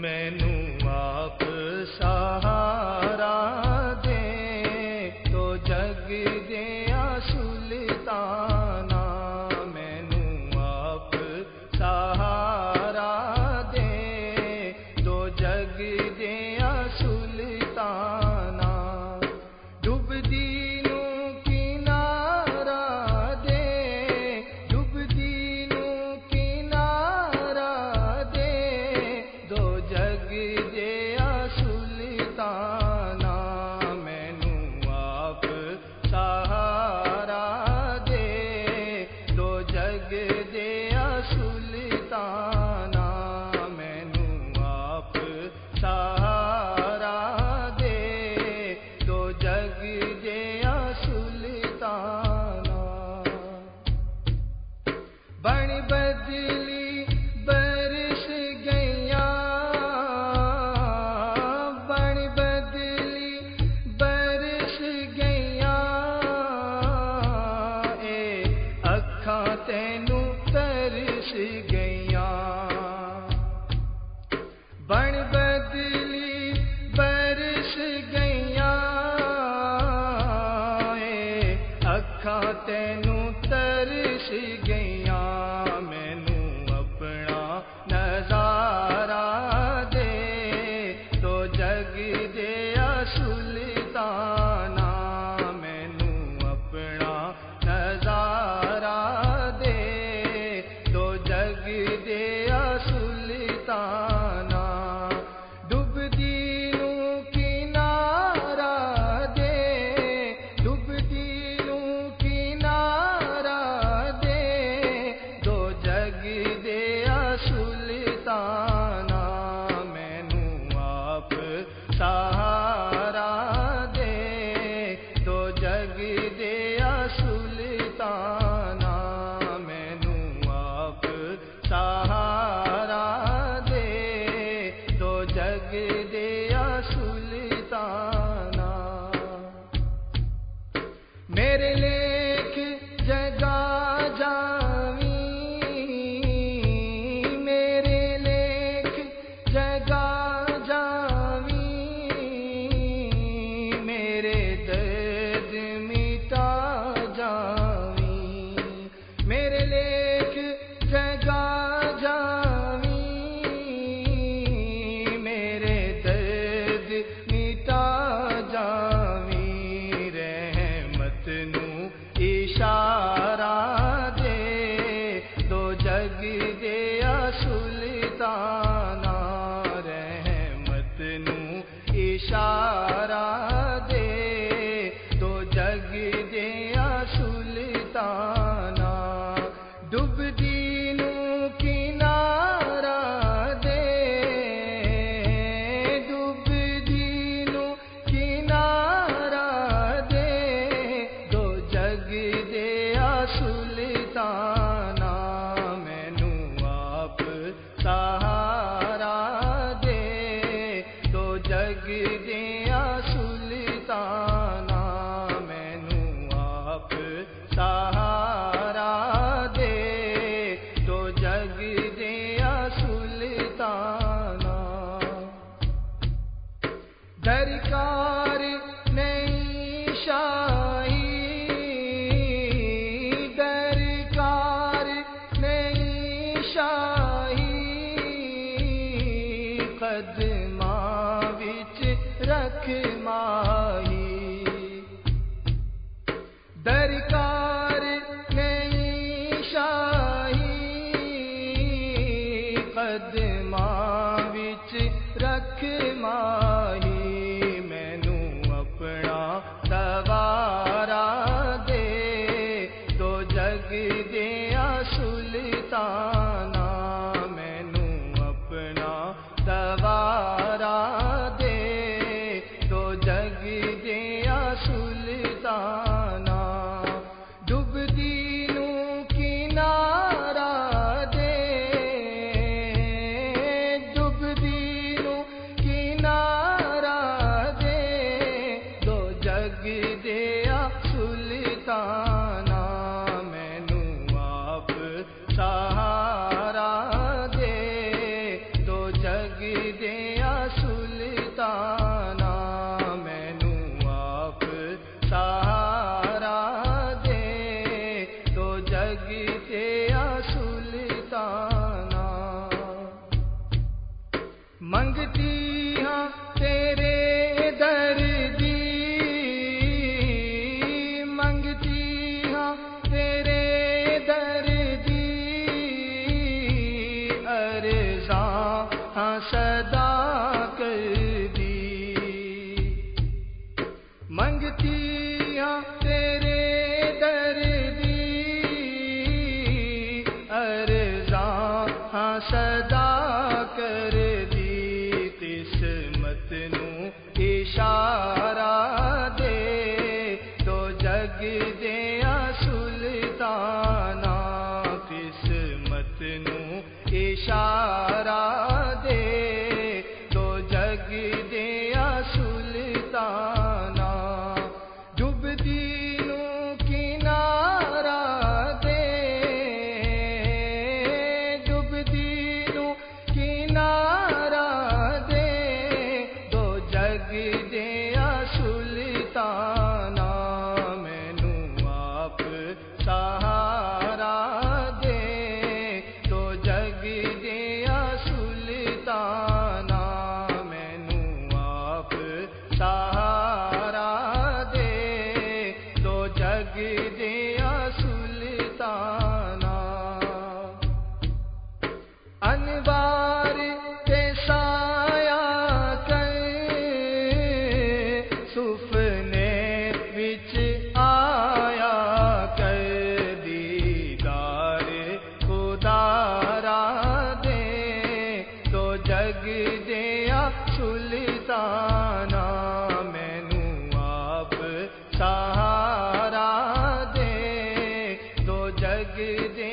مینو آپ سہا رسول ترسی گئی لگ دے جانا رحمت نو اشارہ دے تو جگ دیا سلطانہ ڈب دینوں کی رکھ ماہی در سجدے منگتی ہاں تیرے در دی منگتی ہاں تیرے در دی ارزا ہاں صدا کر دی منگتی ہاں تیرے در دی ارزا ہاں صدا قسمت نو اشارہ دے۔ دیا سلطان۔ سہارا دے